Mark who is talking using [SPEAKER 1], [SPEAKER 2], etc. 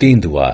[SPEAKER 1] तेंदुआ